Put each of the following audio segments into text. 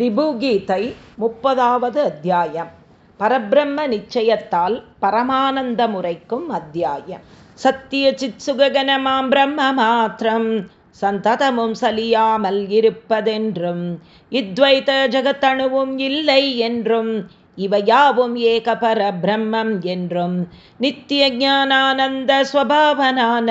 ரிபுகீதை முப்பதாவது அத்தியாயம். பரபிரம்ம நிச்சயத்தால் பரமானந்த முறைக்கும் அத்தியாயம். சத்திய சித்சுகனமாம் பிரம்ம மாத்திரம் சந்ததமும் சலியாமல் இருப்பதென்றும் இத்வைத ஜகத்தணுவும் இல்லை என்றும் இவையாவும் ஏக பரபிரம்மம் என்றும் நித்திய ஞானானந்த ஸ்வபாவனான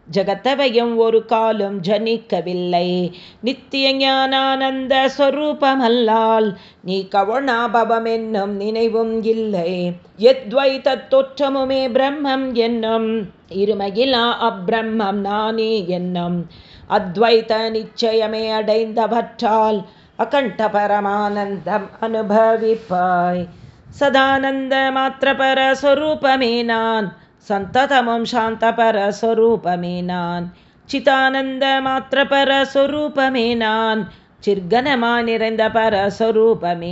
ஜகத்தவையும் ஒரு காலும் ஜனிக்கவில்லை. நித்திய ஞானானந்த ஸ்வரூபமல்லால் நீ கவனாபவம் என்னும் நினைவும் இல்லை. எத்வைத்த தோற்றமுமே பிரம்மம் என்னும் இருமையிலா அப்பிரம்மம் நானே என்னும். அத்வைத நிச்சயமே அடைந்தவற்றால் அகண்ட பரமானந்தம் அனுபவிப்பாய். சதானந்த மாத்திர பரஸ்வரூபமே நான் சந்ததமும் சாந்தபர பரஸ்வரூபமே நான் சிதானந்த மாத்திர பரஸ்வரூபமே நான் சிர்கனமா நிறைந்த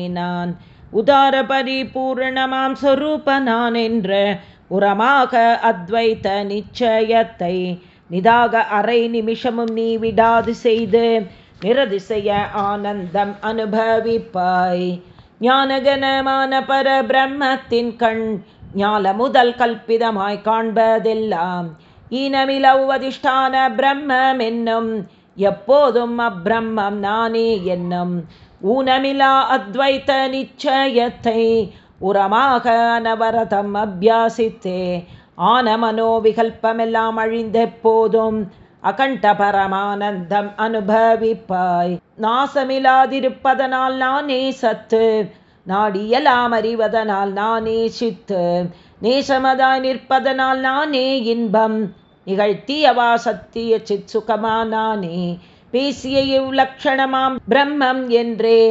நான் உதார பரிபூர்ணமாம் சொரூப நான் என்ற உரமாக அத்வைத்த நிச்சயத்தை நிதாக அரை நிமிஷமும் நீ விடாது செய்து நிரதிசைய ஆனந்தம் அனுபவிப்பாய். ஞானகனமான பர பிரம்மத்தின் கண் ஞால முதல் கல்பிதமாய் காண்பதெல்லாம் ஈனமிலவதிஷ்டான பிரம்மம் என்னும் எப்போதும் அப்பிரம்மம் நானே என்னும் ஊனமிலா அத்வைத்த நிச்சயத்தை உரமாக அனவரதம் அபியாசித்தே ஆன மனோவிகல்பமெல்லாம் போதும் அகண்ட பரமானந்தம் அனுபவிப்பாய். நாசமில்லாதிருப்பதனால் நானே சத்து நாடியலாம் அறிவதனால் நானே சித்து நேசமதாய் நிற்பதனால் நானே இன்பம். நிகழ்த்தியவா சத்திய சித் சுகமானானே பேசிய இவ்லக்ஷணமாம் பிரம்மம் என்றே.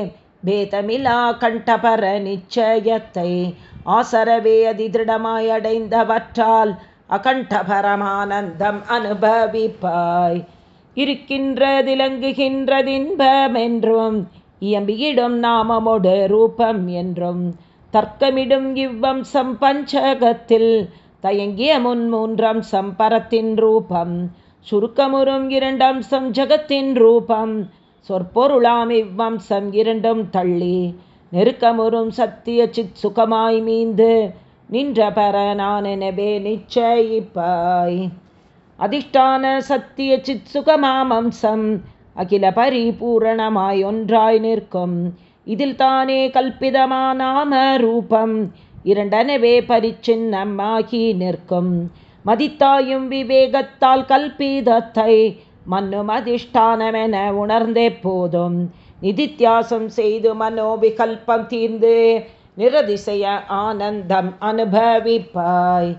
பேதமிலா கண்டபர நிச்சயத்தை ஆசரவே அதிதிருடமாய் அடைந்தவற்றால் அகண்டபரமானந்தம் அனுபவிப்பாய். இருக்கின்றதிலங்குகின்றதின்பமென்றும் இயம்பியிடும் நாமமொடு ரூபம் என்றும் தர்க்கமிடும் இவ்வம்சம் பஞ்சகத்தில் தயங்கிய முன் மூன்றம் சம்பரத்தின் ரூபம் சுருக்கமுறும் இரண்டம்சம் ஜகத்தின் ரூபம் சொற்பொருளாம் இவ்வம்சம் இரண்டும் தள்ளி நெருக்கமுறும் சத்திய சித் சுகமாய் மீந்து நின்ற பர எனவே நிச்சயிப்பாய். அதிஷ்டான சத்திய சித் சுகமாமம்சம் அகில பரிபூரணமாய் ஒன்றாய் நிற்கும். இதில் தானே கல்பிதமானாம ரூபம். இரண்டனவே பரிச்சின்னமாகி நிற்கும். மதித்தாயும் விவேகத்தால் கல்பிதத்தை மன்னும் அதிஷ்டானமென உணர்ந்தே போதும். நிதித்தியாசம் செய்து மனோவிகல்பம் தீர்ந்து நிரதிசய ஆனந்தம் அனுபவிப்பாய்.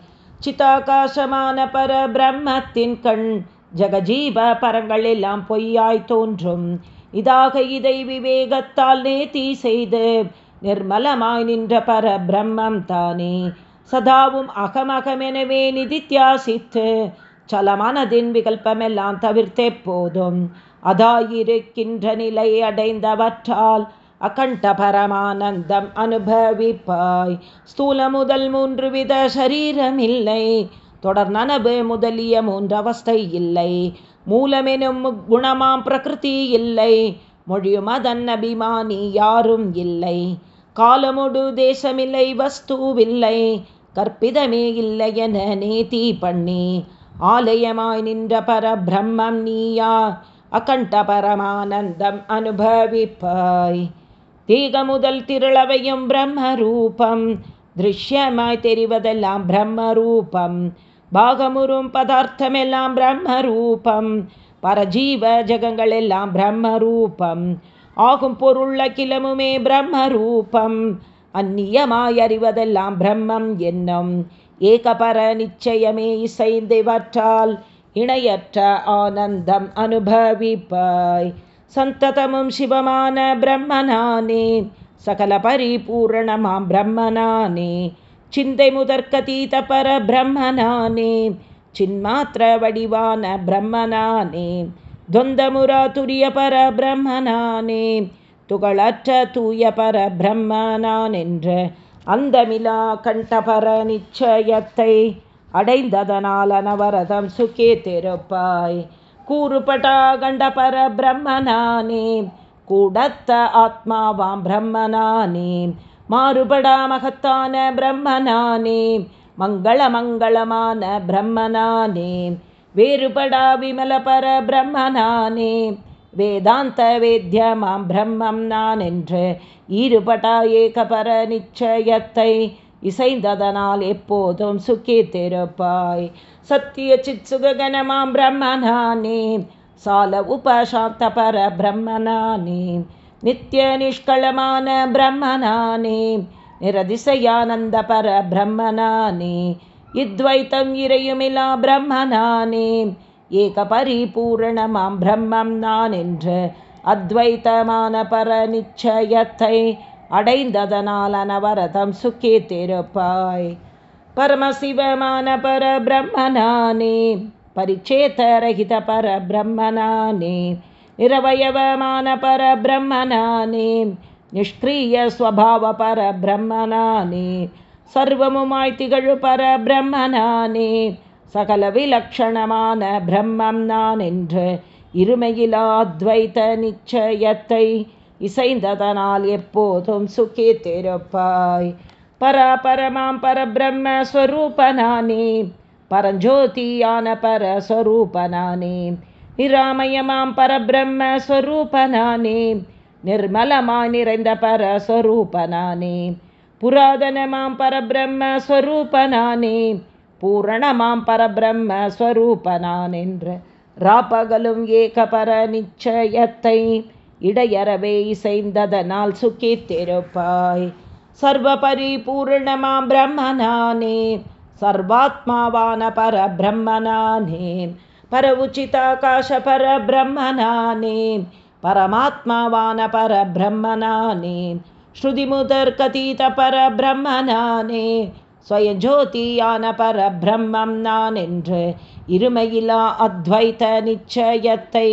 சிதாகாசமான பர பிரம்மத்தின் கண் ஜகஜீவ பரங்கள் எல்லாம் பொய்யாய் தோன்றும். இதாக இதை விவேகத்தால் நேத்தி செய்து நிர்மலமாய் நின்ற பர பிரம்மம் தானே. சதாவும் அகமகமெனவே நிதித்தியாசித்து சலமானதின் விகல்பமெல்லாம் தவிர்த்தே போதும். அதாயிருக்கின்ற நிலை அடைந்தவற்றால் அகண்ட பரமானந்தம் அனுபவிப்பாய். ஸ்தூல முதல் மூன்று வித சரீரமில்லை. இல்லை தொடர் நனவு முதலிய மூன்று அவஸ்தை இல்லை. மூலமெனும் குணமாம் பிரகிருதி இல்லை. மொழியும் அதன் அபிமானி யாரும் இல்லை. காலமுடு தேசமில்லை வஸ்துவில்லை. கற்பிதமே இல்லை என நேதி பண்ணி ஆலயமாய் நின்ற பர பிரம்மம் நீயா அகண்ட பரமானந்தம் அனுபவிப்பாய். தீக முதல் திருளவையும் பிரம்மரூபம் திருஷ்யமாய் தெரிவதெல்லாம் பிரம்மரூபம். பாகமுறும் பதார்த்தமெல்லாம் பிரம்மரூபம். பரஜீவ ஜகங்கள் எல்லாம் பிரம்மரூபம். ஆகும் பொருள் அகிலமுமே பிரம்மரூபம். அந்நியமாய் அறிவதெல்லாம் பிரம்மம் என்னும் ஏகபர நிச்சயமே இசைந்தவற்றால் இணையற்ற ஆனந்தம் அனுபவிப்பாய். சந்ததமும் சிவமான பிரம்மனானே. சகல பரிபூரணமாம் பிரம்மனானே. சிந்தை முதற்கதீத பர பிரம்மனானே சின்மாத்திர வடிவான பிரம்மனானே தொந்தமுரா துரிய பர பிரம்மனானே துகளற்ற தூய பர என்ற அந்தமிலா கண்டபர நிச்சயத்தை அடைந்ததனால் அனவரதம் சுக்கே திருப்பாய் கூறுபட்டா கண்டபர பிரம்மனானே கூடத்த ஆத்மாவாம் பிரம்மனானே மாறுபடா மகத்தான பிரம்மனானே மங்கள மங்களமான பிரம்மனானே வேறுபடா விமல பர பிரம்மனானே வேதாந்த வேத்தியமாம் பிரம்மம் நான் என்று ஈறுபடா ஏகபர நிச்சயத்தை இசைந்ததனால் எப்போதும் சுக்கித்திருப்பாய் சத்திய சித் சுககனமாம் பிரம்மனானே சால உபசாந்த பர பிரம்மனானே நித்திய நிஷ்களமான பிரம்மனானே நிரதிசயானந்த பர பிரம்மனானே இத்வைத்தம் இறையுமிலா பிரம்மனானே ஏக பரிபூரணமாம் பிரம்மம் நான் என்று அத்வைத்தமான பர நிச்சயத்தை அடைந்ததனால் அனவரதம் சுக்கே திருப்பாய் பரமசிவமான பர பிரம்மனானே பரிச்சேதரகித பர பிரம்மனானே நிரவயவமான பர பிரம்மனானே நிஷ்கிரிய ஸ்வபாவ பர பிரம்மனானே சர்வமுமாய் திகழு பர பிரம்மனானே சகல விலட்சணமான பிரம்மம் நான் என்று இருமையிலாத்வைத்த நிச்சயத்தை இசைந்ததனால் எப்போதும் சுகி திருப்பாய். பராபரமாம் பரபிரம்மஸ்வரூபனானே பரஞ்சோதியான பரஸ்வரூபனானே நிராமயமாம் பரபிரம்மஸ்வரூபனானே நிர்மலமாய் நிறைந்த பரஸ்வரூபனானே. புராதனமாம் பரபிரம்மஸ்வரூபனானே பூரணமாம் பரபிரம்மஸ்வரூபனான் என்ற ராப்பகலும் ஏகபர நிச்சயத்தை இடையறவே இசைந்ததனால் சுக்கித்திருப்பாய். சர்வ பரிபூர்ணமாம் பிரம்மனானே சர்வாத்மாவான பரபிரம்மனானே. பர உச்சிதாகாಶ பரபிரம்மனானே பரமாத்மாவான பரபிரம்மனானே ஸ்ருதி முதற் கதீத பரபிரம்மனானே ஸ்வயஜோதியான பரபிரம்மம் நான் என்று இருமையிலா அத்வைத்த நிச்சயத்தை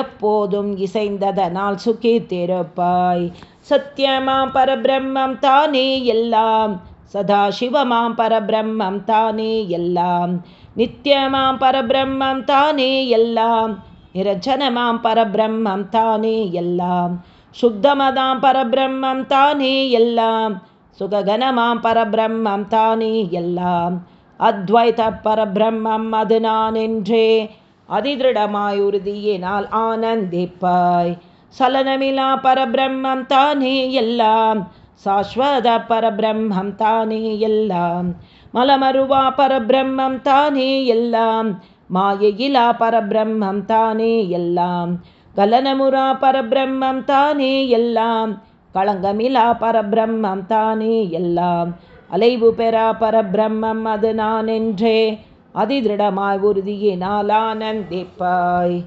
எப்போதும் இசைந்ததனால் சுகித்திருப்பாய் சத்தியமாம் பரபிரம்மம் தானே எல்லாம் சதாசிவமாம் பரபிரம்மம் தானே எல்லாம் நித்தியமாம் பரபிரம்மம் தானே எல்லாம். நிரஞ்சனமாம் பரபிரம்மம் தானே எல்லாம். சுத்தமதாம் பரபிரம்மம் தானே எல்லாம். சுககனமாம் பரபிரம்மம் தானே எல்லாம். அத்வைத பரபிரம்மம் அது நான் என்றே. அதிதிருடமாய் உறுதியினால் ஆனந்திப்பாய். சலனமிலா பரபிரம்மம் தானே எல்லாம். சாஸ்வத பரபிரம்மம் தானே எல்லாம். மலமருவா பரபிரம்மம் தானே எல்லாம். மாயையிலா பரபிரம்மம் தானே எல்லாம். கலனமுரா பரபிரம்மம் தானே எல்லாம். களங்கமிலா பரபிரம்மம் தானே எல்லாம். அலைவு பெறா பரபிரம்மம் அது நான் என்றே. அதிதிருடமாய் உறுதியினால் ஆனந்திப்பாய்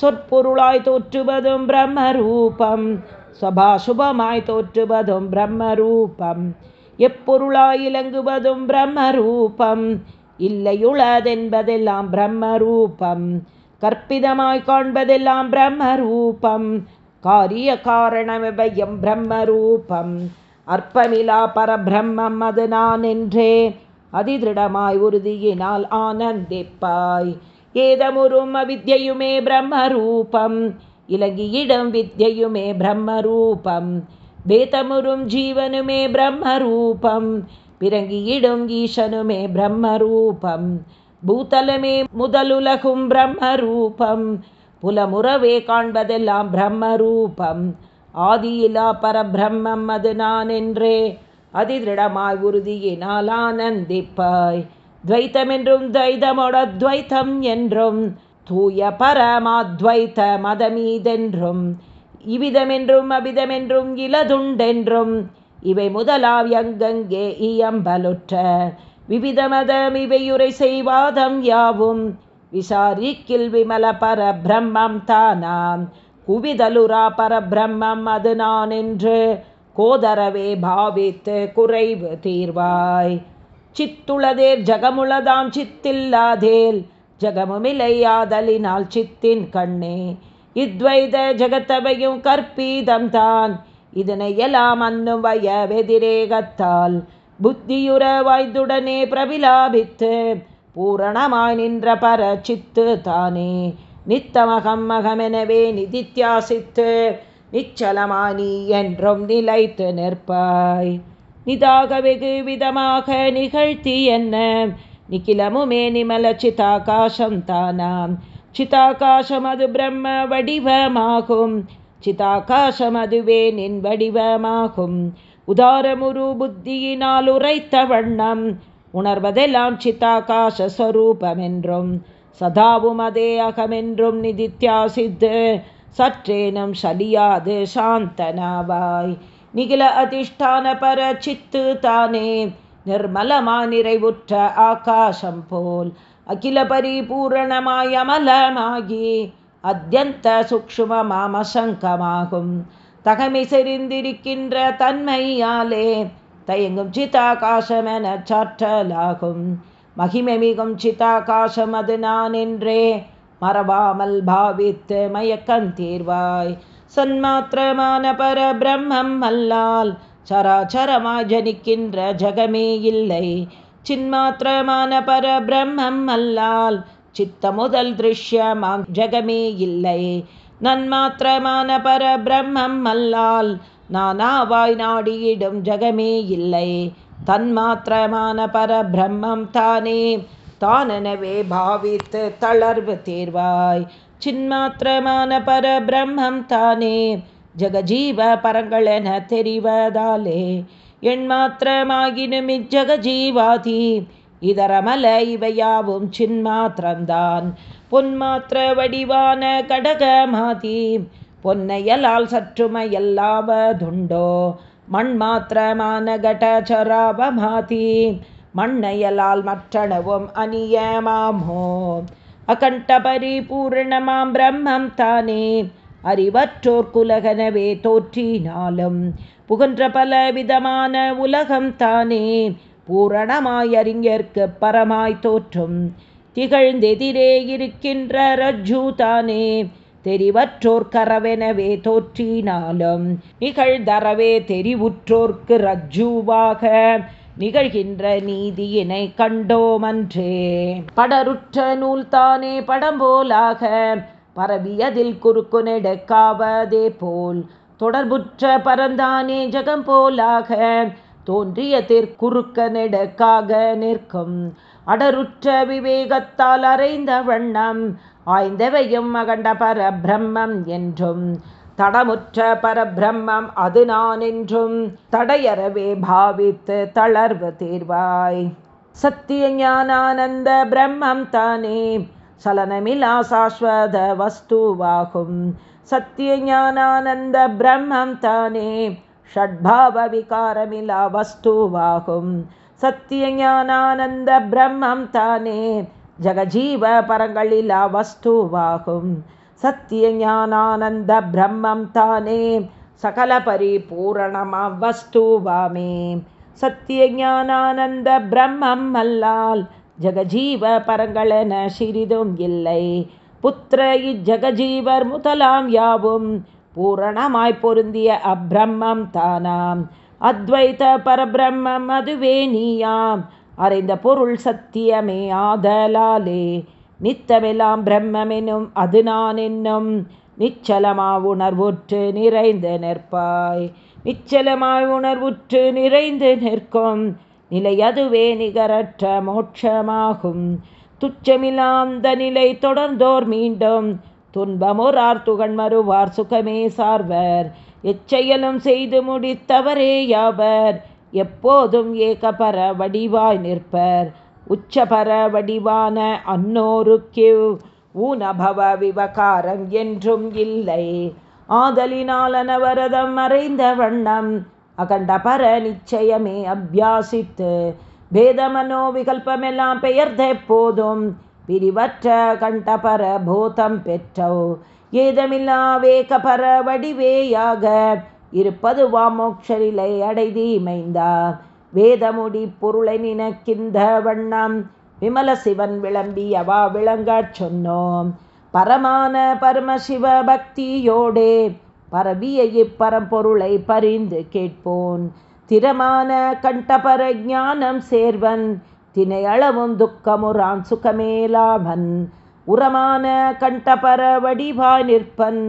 சொற்பொருளாய் தோற்றுவதும் பிரம்மரூபம். சபாசுபமாய் தோற்றுவதும் பிரம்மரூபம். எப்பொருளாயிலங்குவதும் பிரம்மரூபம். இல்லையுளதென்பதெல்லாம் பிரம்மரூபம். கற்பிதமாய் காண்பதெல்லாம் பிரம்மரூபம். காரிய காரணமிபயம் பிரம்மரூபம். அற்பமிலா பரபிரம்மம் அது நான் என்றே அதிதிருடமாய் உறுதியினால் ஆனந்திப்பாய். ஏதமுறும் அவித்யுமே பிரம்மரூபம். இலங்கியிடம் வித்யுமே பிரம்மரூபம். வேதமுறும் ஜீவனுமே பிரம்மரூபம். பிறங்கியிடும் ஈசனுமே பிரம்மரூபம். பூத்தலமே முதலுலகும் பிரம்மரூபம். புலமுறவே காண்பதெல்லாம் பிரம்மரூபம். ஆதியிலா பரபிரம்மம் அது நான் என்றே. அதிதிருடமாய் உறுதியினால் ஆனந்திப்பாய் துவைத்தமென்றும் துவைதமோட துவைத்தம் என்றும். தூய பரமாத்வைத்த மதமீதென்றும். இவ்விதமென்றும் அபிதமென்றும் இலதுண்டென்றும் இவை முதலாவ் அங்கங்கே இயம்பலுற்ற. விவிதமதம் இவையுரை செய்வாதம் யாவும் விசாரிக்கில் விமல பரபிரம்மம் தானாம். குவிதலுரா பரபிரம்மம் அது நான் என்று கோதரவே பாவித்து குறைவு தீர்வாய். சித்துளதேர் ஜகமுளதாம் சித்தில்லாதேல் ஜகமுமில்லையாதலினால் சித்தின் கண்ணே. இத்வைத ஜகத்தவையும் கற்பீதம் தான். இதனை எல்லாம் அன்னும் வய வெதிரேகத்தால் புத்தியுற வாய்ந்துடனே பிரபிலாபித்து பூரணமாய் நின்ற பர சித்து தானே. நித்தமகம் மகமெனவே நிதித்தியாசித்து நிச்சலமானி என்றும் நிலைத்து நிற்பாய். நிதாக வெகு விதமாக நிகழ்த்தி என்ன? நிக்கிலமுமே நிமலச்சிதாகாசம் தானாம். சிதாகாசம் அது பிரம்ம வடிவமாகும். சிதாகாசம் அதுவே நின் வடிவமாகும். உதாரமுரு புத்தியினால் உரைத்த வண்ணம். உணர்வதெல்லாம் சித்தாகாசஸ்வரூபமென்றும் சதாவும் அதே அகமென்றும் நிதித்தியாசித்து சற்றேனும் சலியாது சாந்தனாவாய். நிகில அதிஷ்டான பர சித்து தானே நிர்மலமா நிறைவுற்ற ஆகாசம் போல். அகில பரிபூரணமாய் அமலமாகி அத்தியந்த சுக்ஷுமமாமசங்கமாகும் தகமை செறிந்திருக்கின்ற தன்மையாலே தயங்கும் சிதாகாசமென சாற்றலாகும். மகிமை மிகும் சிதாகாசம் அது நான் என்றே மறவாமல் பாவித்து மயக்கம் தீர்வாய். சன்மாத்திரமான பர பிரம்மம் அல்லால் சராச்சரமாய் ஜனிக்கின்ற ஜகமே இல்லை. சின்மாத்திரமான பரபிரம்மம் அல்லால் சித்த முதல் திருஷ்யமாம். ஜகமே இல்லை. நன்மாத்திரமான பரபிரம்மம் அல்லால் நானாவாய் நாடியிடும் ஜகமே இல்லை. தன்மாத்திரமான பரபிரம்மம் தானே. தானெனவே பாவித்து தளர்வு தேர்வாய். சின்மாத்திரமான பர பிரம்மம் தானே. ஜகஜீவ பரங்களென தெரிவதாலே என் மாத்திரமாகினும் ஜீவாதி இதரமல இவையாவும் சின்மாத்திரம்தான். பொன்மாத்திர வடிவான கடக மாதி பொன்னையலால் சற்றுமையல்லாவதுண்டோ? மண் மாத்திரமான கடச்சராப மாதி மண்ணையலால் மற்றனவும் அநியமாமோ அகண்ட பரிபூர்ணமாம் பிரம்மம் தானே அறிவற்றோர் குலகனவே தோற்றினாலும் புகன்ற பல விதமான உலகம் தானே. பூரணமாயறிஞர்க்கு பரமாய் தோற்றும். திகழ்ந்தெதிரே இருக்கின்ற ரஜ்ஜு தானே. தெரிவற்றோர் கரவெனவே தோற்றினாலும் நிகழ்தரவே தெரிவுற்றோர்க்கு ரஜ்ஜுவாக நிகழ்கின்ற நீதியினை கண்டோமன்றே. படருற்ற நூல் தானே படம்போலாக பரவியதில் குறுக்கு நெடுக்காவதே போல் தொடர்புற்ற பரந்தானே ஜகம் போலாக தோன்றிய திற்குறுக்க நெடுக்காக நிற்கும். அடருற்ற விவேகத்தால் அறைந்த வண்ணம் ஆய்ந்தவையும் அகண்ட பரபிரம்மம் என்றும். தடமுற்ற பரபிரம்மம் அது நான் என்றும் தடையறவே பாவித்து தளர்வு தீர்வாய். சத்திய ஞானானந்த பிரம்மம் தானே சலனமிலா சாஸ்வத வஸ்துவாகும். சத்திய ஞானானந்த பிரம்மம் தானே ஷட்பாவ விகாரமிலா வஸ்துவாகும் சத்திய ஞானானந்த பிரம்மம் தானே ஜகஜீவ பரங்களிலா வஸ்துவாகும் சத்திய ஞானானந்த பிரம்மம் தானே சகல பரிபூரணமாம் வஸ்துவாமே சத்திய ஞானானந்த பிரம்மம் அல்லால் ஜகஜீவ பரங்களென சிறிதும் இல்லை புத்திர இஜகஜீவர் முதலாம் யாவும் பூரணமாய் பொருந்திய அப்பிரம்மம் தானாம். அத்வைத பரபிரம்மம் அதுவே நீயாம். அறிந்த பொருள் சத்தியமே ஆதலாலே நித்தமெல்லாம் பிரம்மெனும் அது நான் என்னும் நிச்சலமா உணர்வுற்று நிறைந்து நிற்பாய். நிச்சலமாய் உணர்வுற்று நிறைந்து நிற்கும். நிலை அதுவே நிகரற்ற மோட்சமாகும். துச்சமில்லாந்த நிலை தொடர்ந்தோர் மீண்டும். துன்பமுறார் துகண் மறுவார் சுகமே சார்வர். எச்செயலும் செய்து முடித்தவரே யாவர். எப்போதும் ஏகபர வடிவாய் நிற்பர். உச்சபர வடிவான அன்னோருக்கு ஊனபவ விவகாரம் என்றும் இல்லை. ஆதலினாலனவரதம் மறைந்த வண்ணம் அகண்ட பர நிச்சயமே அபியாசித்து பேதமனோ விகல்பமெல்லாம் பெயர்ந்த போதும். பிரிவற்ற கண்டபர பூதம் பெற்றோ. ஏதமில்லா வேகபர வடிவேயாக இருப்பது வாமோக்ஷரிலை அடைதீமைந்தா வேதமுடி பொருளை நினக்கிந்த வண்ணம் விமல சிவன் விளம்பியவா விளங்கச் சொன்னோம். பரமான பரமசிவ பக்தியோடே பரவிய இப்பரம்பொருளை பரிந்து கேட்போன். திறமான கண்டபர ஞானம் சேர்வன் தினையளவும் துக்கமுறான் சுகமேலாமன் உரமான கண்டபர வடிவாய் நிற்பன்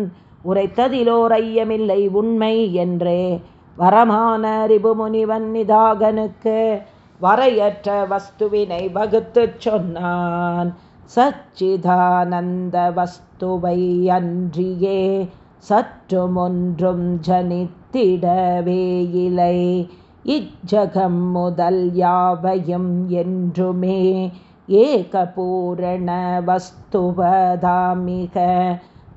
உரைத்ததிலோர் ஐயமில்லை உண்மை என்றே. வரமான ரிபுமுனிவன் நிதாகனுக்கு வரையற்ற வஸ்துவினை வகுத்து சொன்னான். சச்சிதானந்த வஸ்துவை அன்றியே சற்றும் ஒன்றும் ஜனித்திடவே இலை இச்சகம் முதல் யாவையும் என்றுமே ஏகபூரண வஸ்துவதாமிக.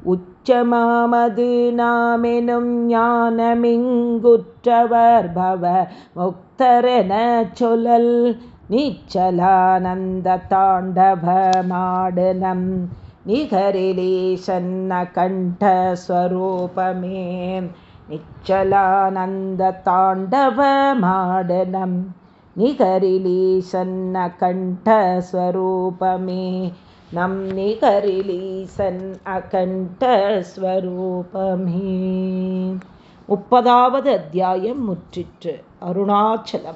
உச்சமாமது நாமெனும் ஞானமிங்குற்றவர் பவ முக்தரென சொல்லல் நிச்சலானந்த தாண்டவமாடனம் நிகரிலேசன்ன கண்டஸ்வரூபமே நிச்சலானந்த தாண்டவமாடனம் நிகரிலீசன்ன கண்டஸ்வரூபமே. நம் நிகரிலீசன் அகண்டஸ்வரூபமே. முப்பதாவது அத்தியாயம் முற்றிற்று. அருணாச்சலம்.